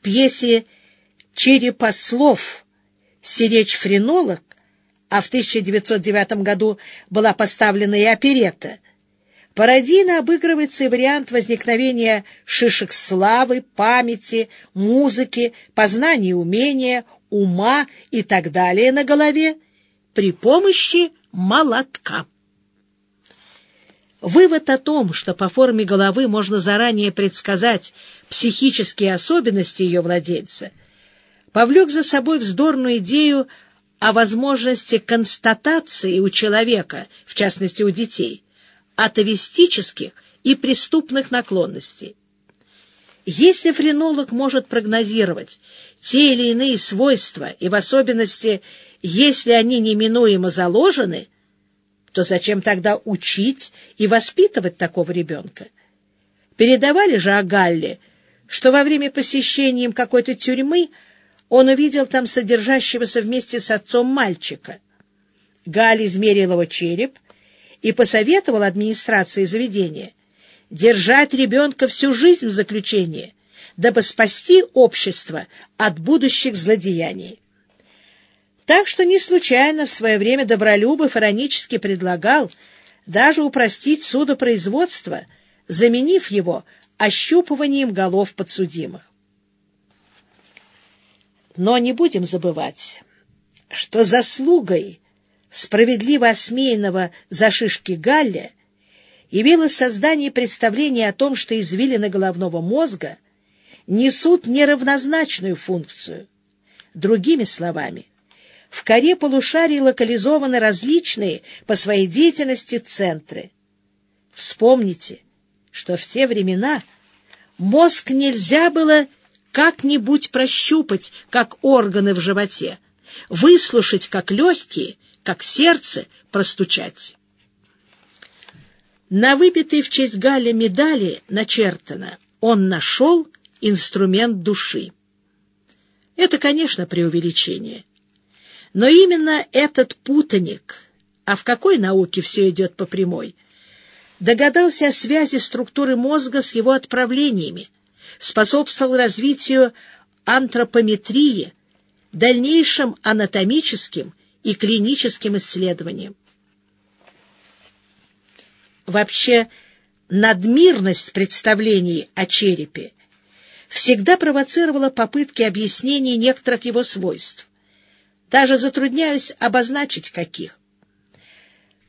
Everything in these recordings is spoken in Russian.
в пьесе «Черепослов» «Сиречь-френолог», а в 1909 году была поставлена и оперета, пародийно обыгрывается и вариант возникновения шишек славы, памяти, музыки, познания умения, ума и так далее на голове при помощи молотка. Вывод о том, что по форме головы можно заранее предсказать психические особенности ее владельца, повлек за собой вздорную идею о возможности констатации у человека, в частности у детей, атовистических и преступных наклонностей. Если френолог может прогнозировать те или иные свойства, и в особенности, если они неминуемо заложены – то зачем тогда учить и воспитывать такого ребенка? Передавали же о Галле, что во время посещения им какой-то тюрьмы он увидел там содержащегося вместе с отцом мальчика. Галь измерил его череп и посоветовал администрации заведения держать ребенка всю жизнь в заключении, дабы спасти общество от будущих злодеяний. Так что не случайно в свое время Добролюбов иронически предлагал даже упростить судопроизводство, заменив его ощупыванием голов подсудимых. Но не будем забывать, что заслугой справедливо осмеянного за шишки Галля явилось создание представления о том, что извилины головного мозга несут неравнозначную функцию. Другими словами, в коре полушарий локализованы различные по своей деятельности центры. Вспомните, что в те времена мозг нельзя было как-нибудь прощупать, как органы в животе, выслушать, как легкие, как сердце простучать. На выбитой в честь Галя медали начертано «Он нашел инструмент души». Это, конечно, преувеличение. Но именно этот путаник, а в какой науке все идет по прямой, догадался о связи структуры мозга с его отправлениями, способствовал развитию антропометрии, дальнейшим анатомическим и клиническим исследованиям. Вообще, надмирность представлений о черепе всегда провоцировала попытки объяснения некоторых его свойств. Даже затрудняюсь обозначить, каких.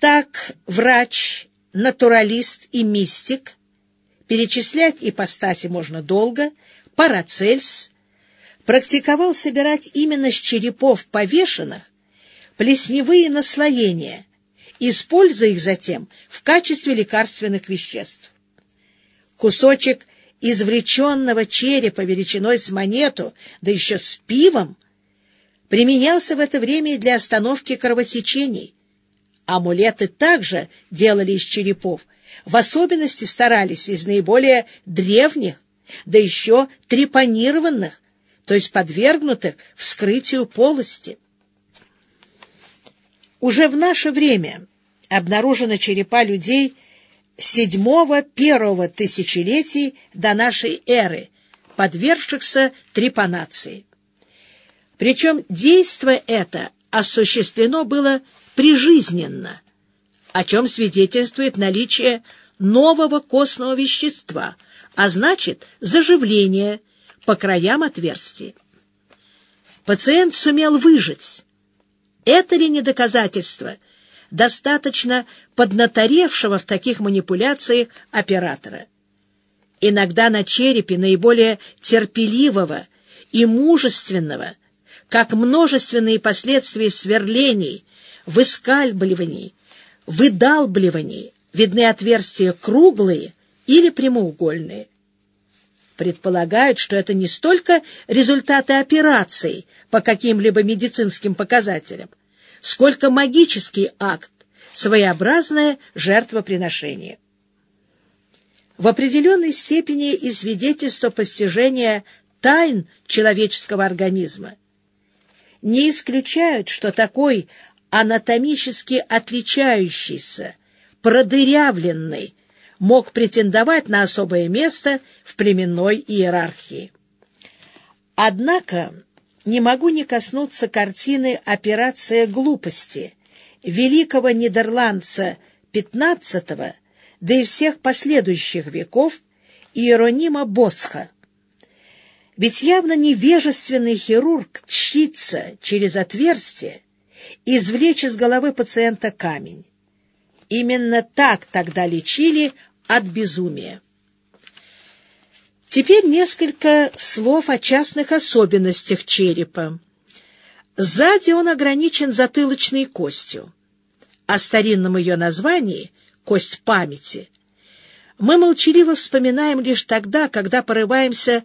Так врач, натуралист и мистик, перечислять ипостаси можно долго, Парацельс, практиковал собирать именно с черепов повешенных плесневые наслоения, используя их затем в качестве лекарственных веществ. Кусочек извлеченного черепа величиной с монету, да еще с пивом, применялся в это время для остановки кровотечений. Амулеты также делали из черепов, в особенности старались из наиболее древних, да еще трепанированных, то есть подвергнутых вскрытию полости. Уже в наше время обнаружены черепа людей седьмого-первого тысячелетий до нашей эры, подвергшихся трепанации. Причем действие это осуществлено было прижизненно, о чем свидетельствует наличие нового костного вещества, а значит заживление по краям отверстий. Пациент сумел выжить. Это ли не доказательство достаточно поднаторевшего в таких манипуляциях оператора? Иногда на черепе наиболее терпеливого и мужественного – как множественные последствия сверлений, выскальбливаний, выдалбливаний видны отверстия круглые или прямоугольные. Предполагают, что это не столько результаты операций по каким-либо медицинским показателям, сколько магический акт, своеобразное жертвоприношение. В определенной степени и свидетельство постижения тайн человеческого организма – не исключают, что такой анатомически отличающийся, продырявленный, мог претендовать на особое место в племенной иерархии. Однако не могу не коснуться картины «Операция глупости» великого нидерландца XV, да и всех последующих веков Иеронима Босха. Ведь явно невежественный хирург тщится через отверстие извлечь из головы пациента камень. Именно так тогда лечили от безумия. Теперь несколько слов о частных особенностях черепа. Сзади он ограничен затылочной костью. О старинном ее названии «кость памяти» мы молчаливо вспоминаем лишь тогда, когда порываемся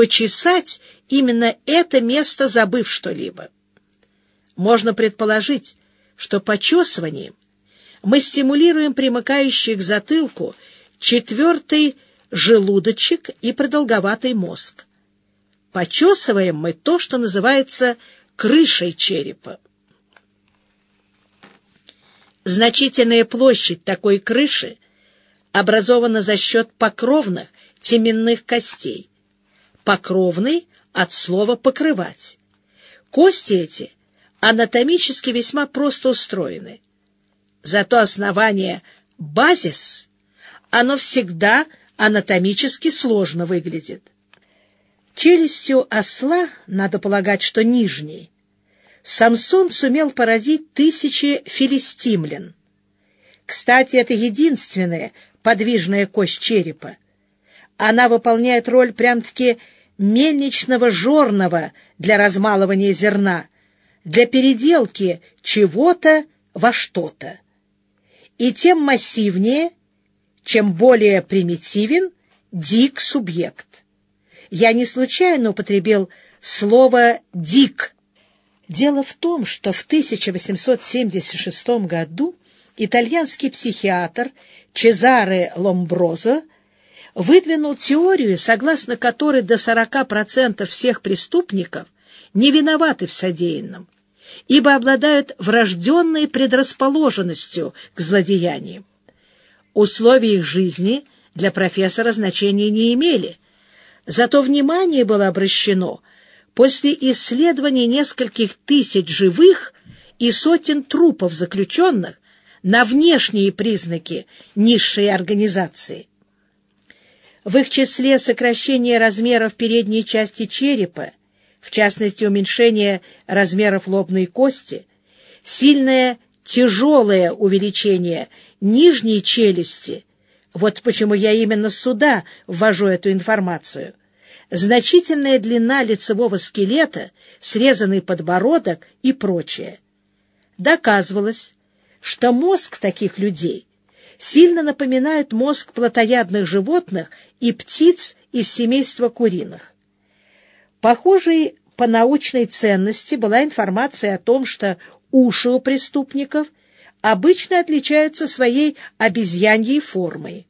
почесать именно это место, забыв что-либо. Можно предположить, что почесыванием мы стимулируем примыкающий к затылку четвертый желудочек и продолговатый мозг. Почесываем мы то, что называется крышей черепа. Значительная площадь такой крыши образована за счет покровных теменных костей. Покровный от слова «покрывать». Кости эти анатомически весьма просто устроены. Зато основание базис, оно всегда анатомически сложно выглядит. Челюстью осла, надо полагать, что нижней, Самсон сумел поразить тысячи филистимлян. Кстати, это единственная подвижная кость черепа. Она выполняет роль прям-таки мельничного жорного для размалывания зерна, для переделки чего-то во что-то. И тем массивнее, чем более примитивен дик субъект. Я не случайно употребил слово «дик». Дело в том, что в 1876 году итальянский психиатр Чезаре Ломброзо выдвинул теорию, согласно которой до 40% всех преступников не виноваты в содеянном, ибо обладают врожденной предрасположенностью к злодеяниям. Условия их жизни для профессора значения не имели, зато внимание было обращено после исследования нескольких тысяч живых и сотен трупов заключенных на внешние признаки низшей организации. В их числе сокращение размеров передней части черепа, в частности уменьшение размеров лобной кости, сильное тяжелое увеличение нижней челюсти, вот почему я именно сюда ввожу эту информацию, значительная длина лицевого скелета, срезанный подбородок и прочее. Доказывалось, что мозг таких людей сильно напоминает мозг плотоядных животных и птиц из семейства куриных. Похожей по научной ценности была информация о том, что уши у преступников обычно отличаются своей обезьяньей формой.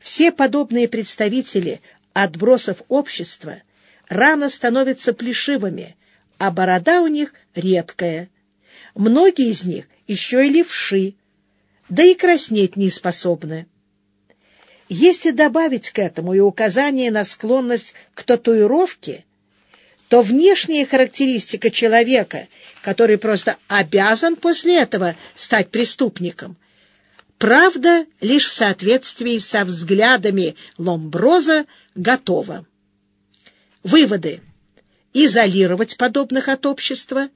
Все подобные представители отбросов общества рано становятся плешивыми, а борода у них редкая. Многие из них еще и левши, да и краснеть не способны. Если добавить к этому и указание на склонность к татуировке, то внешняя характеристика человека, который просто обязан после этого стать преступником, правда лишь в соответствии со взглядами Ломброза готова. Выводы. Изолировать подобных от общества,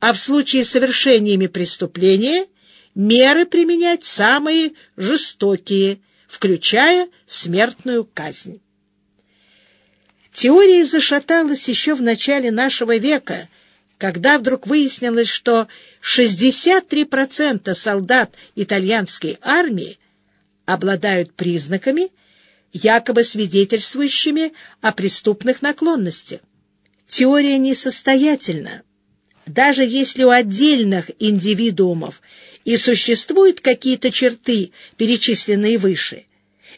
а в случае совершениями преступления меры применять самые жестокие, включая смертную казнь. Теория зашаталась еще в начале нашего века, когда вдруг выяснилось, что 63% солдат итальянской армии обладают признаками, якобы свидетельствующими о преступных наклонностях. Теория несостоятельна. Даже если у отдельных индивидуумов и существуют какие-то черты, перечисленные выше,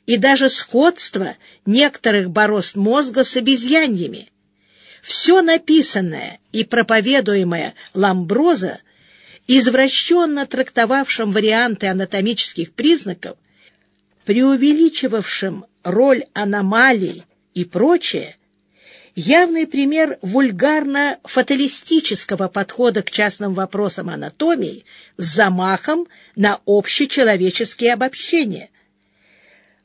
и даже сходство некоторых борозд мозга с обезьяньями, все написанное и проповедуемое Ламброза, извращенно трактовавшим варианты анатомических признаков, преувеличивавшим роль аномалий и прочее, явный пример вульгарно-фаталистического подхода к частным вопросам анатомии с замахом на общечеловеческие обобщения.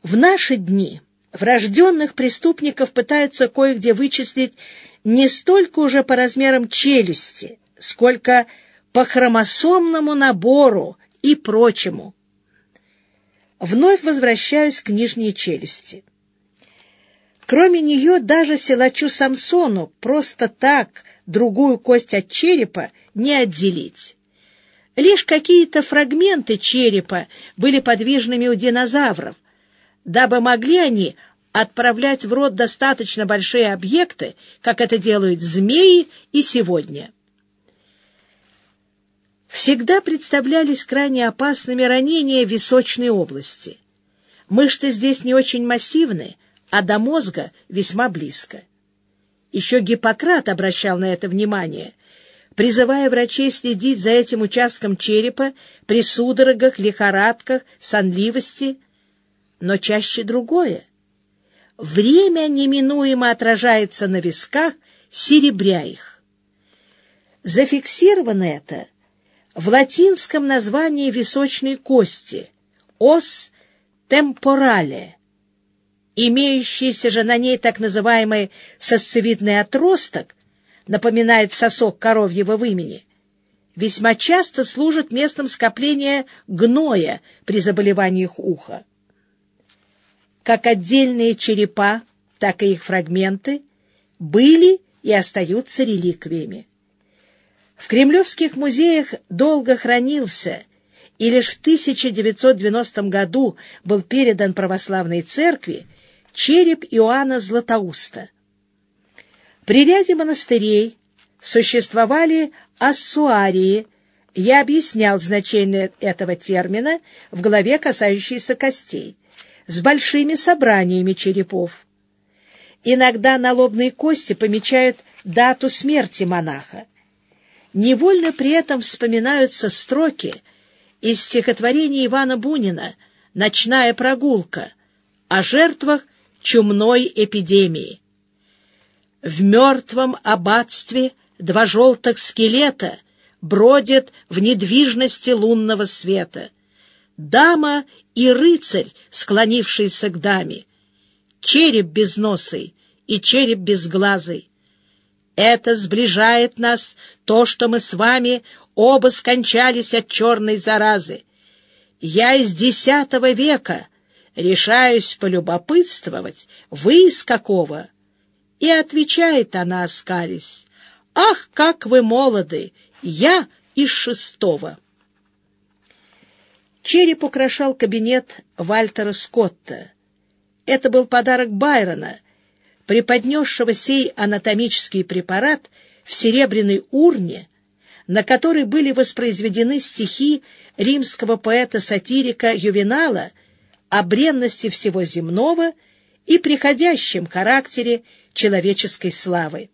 В наши дни врожденных преступников пытаются кое-где вычислить не столько уже по размерам челюсти, сколько по хромосомному набору и прочему. Вновь возвращаюсь к нижней челюсти. Кроме нее даже силачу Самсону просто так другую кость от черепа не отделить. Лишь какие-то фрагменты черепа были подвижными у динозавров, дабы могли они отправлять в рот достаточно большие объекты, как это делают змеи и сегодня. Всегда представлялись крайне опасными ранения височной области. Мышцы здесь не очень массивны, а до мозга весьма близко. Еще Гиппократ обращал на это внимание, призывая врачей следить за этим участком черепа при судорогах, лихорадках, сонливости, но чаще другое. Время неминуемо отражается на висках, серебря их. Зафиксировано это в латинском названии височной кости «ос темпорале», имеющийся же на ней так называемый сосцевидный отросток, напоминает сосок коровьего вымени, весьма часто служит местом скопления гноя при заболеваниях уха. Как отдельные черепа, так и их фрагменты были и остаются реликвиями. В кремлевских музеях долго хранился и лишь в 1990 году был передан православной церкви череп Иоанна Златоуста. При ряде монастырей существовали ассуарии, я объяснял значение этого термина в главе, касающейся костей, с большими собраниями черепов. Иногда на лобной кости помечают дату смерти монаха. Невольно при этом вспоминаются строки из стихотворения Ивана Бунина «Ночная прогулка» о жертвах чумной эпидемии. В мертвом аббатстве два желтых скелета бродят в недвижности лунного света. Дама и рыцарь, склонившийся к даме, череп безносый и череп безглазый. Это сближает нас то, что мы с вами оба скончались от черной заразы. Я из десятого века — решаюсь полюбопытствовать, вы из какого? И отвечает она, оскались, ах, как вы молоды, я из шестого. Череп украшал кабинет Вальтера Скотта. Это был подарок Байрона, преподнесшего сей анатомический препарат в серебряной урне, на которой были воспроизведены стихи римского поэта-сатирика Ювенала — о бренности всего земного и приходящем характере человеческой славы.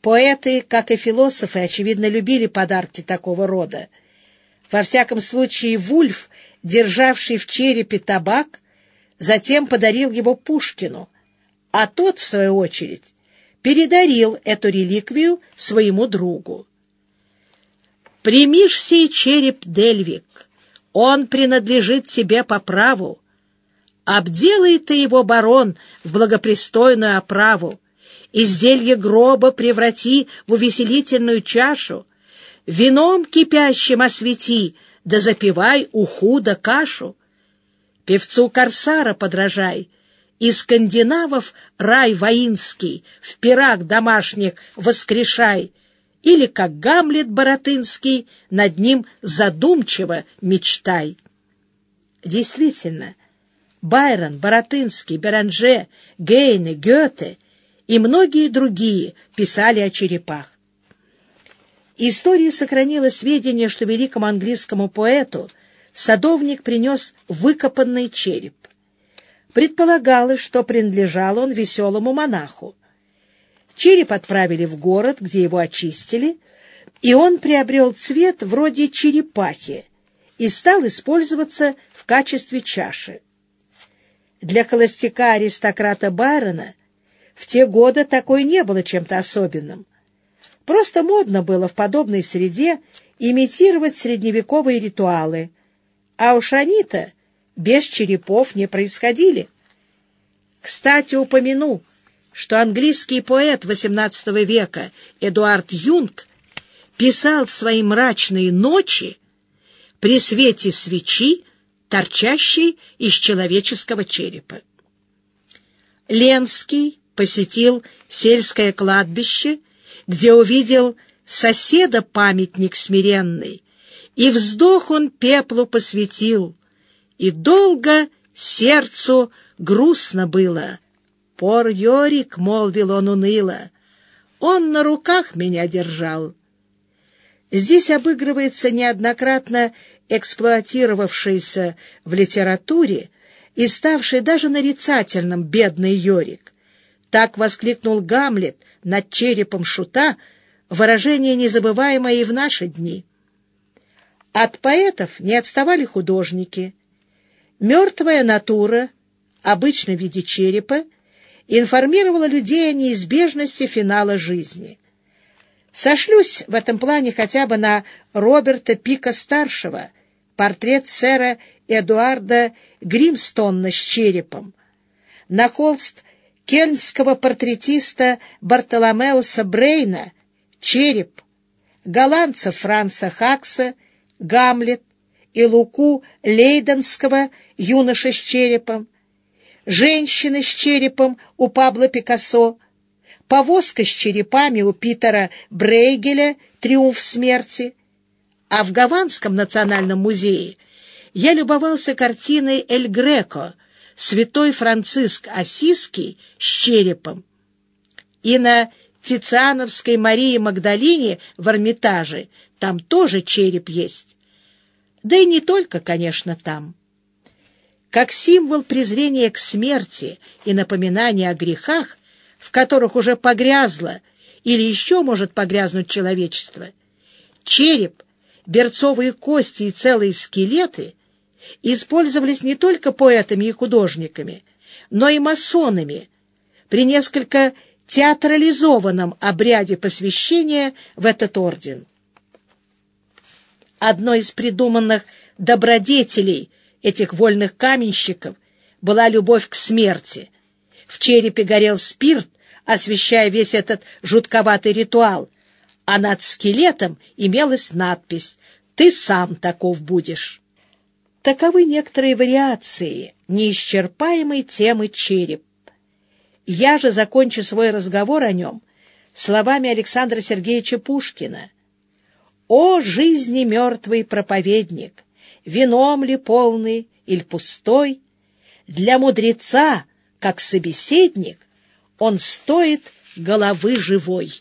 Поэты, как и философы, очевидно, любили подарки такого рода. Во всяком случае, Вульф, державший в черепе табак, затем подарил его Пушкину, а тот, в свою очередь, передарил эту реликвию своему другу. «Примишь сей череп, Дельвик, он принадлежит тебе по праву. Обделай ты его, барон, в благопристойную оправу. Изделье гроба преврати в увеселительную чашу. Вином кипящим освети, да запивай уху да кашу. Певцу Корсара подражай, и скандинавов рай воинский в пирог домашних воскрешай — или, как Гамлет Боротынский, над ним задумчиво мечтай. Действительно, Байрон, Боротынский, Беранже, Гейне, Гёте и многие другие писали о черепах. История сохранила сведения, что великому английскому поэту садовник принес выкопанный череп. Предполагалось, что принадлежал он веселому монаху. Череп отправили в город, где его очистили, и он приобрел цвет вроде черепахи и стал использоваться в качестве чаши. Для холостяка-аристократа Байрона в те годы такое не было чем-то особенным. Просто модно было в подобной среде имитировать средневековые ритуалы, а уж они-то без черепов не происходили. Кстати, упомяну, что английский поэт XVIII века Эдуард Юнг писал свои мрачные ночи при свете свечи, торчащей из человеческого черепа. Ленский посетил сельское кладбище, где увидел соседа памятник смиренный, и вздох он пеплу посвятил, и долго сердцу грустно было. «Пор Йорик», — молвил он уныло, — «он на руках меня держал». Здесь обыгрывается неоднократно эксплуатировавшийся в литературе и ставший даже нарицательным бедный Йорик. Так воскликнул Гамлет над черепом шута, выражение незабываемое и в наши дни. От поэтов не отставали художники. Мертвая натура, обычно в виде черепа, информировала людей о неизбежности финала жизни. Сошлюсь в этом плане хотя бы на Роберта Пика-старшего, портрет сэра Эдуарда Гримстонна с черепом, на холст кельнского портретиста Бартоломеуса Брейна «Череп», голландца Франца Хакса «Гамлет» и Луку Лейденского «Юноша с черепом», женщины с черепом у Пабло Пикассо, повозка с черепами у Питера Брейгеля «Триумф смерти», а в Гаванском национальном музее я любовался картиной «Эль Греко» «Святой Франциск Осиский» с черепом. И на Тициановской Марии Магдалине в Эрмитаже там тоже череп есть. Да и не только, конечно, там. Как символ презрения к смерти и напоминания о грехах, в которых уже погрязло или еще может погрязнуть человечество, череп, берцовые кости и целые скелеты использовались не только поэтами и художниками, но и масонами при несколько театрализованном обряде посвящения в этот орден. Одной из придуманных добродетелей этих вольных каменщиков была любовь к смерти. В черепе горел спирт, освещая весь этот жутковатый ритуал, а над скелетом имелась надпись «Ты сам таков будешь». Таковы некоторые вариации неисчерпаемой темы череп. Я же закончу свой разговор о нем словами Александра Сергеевича Пушкина. «О, жизни мертвый проповедник! Вином ли полный или пустой? Для мудреца, как собеседник, он стоит головы живой.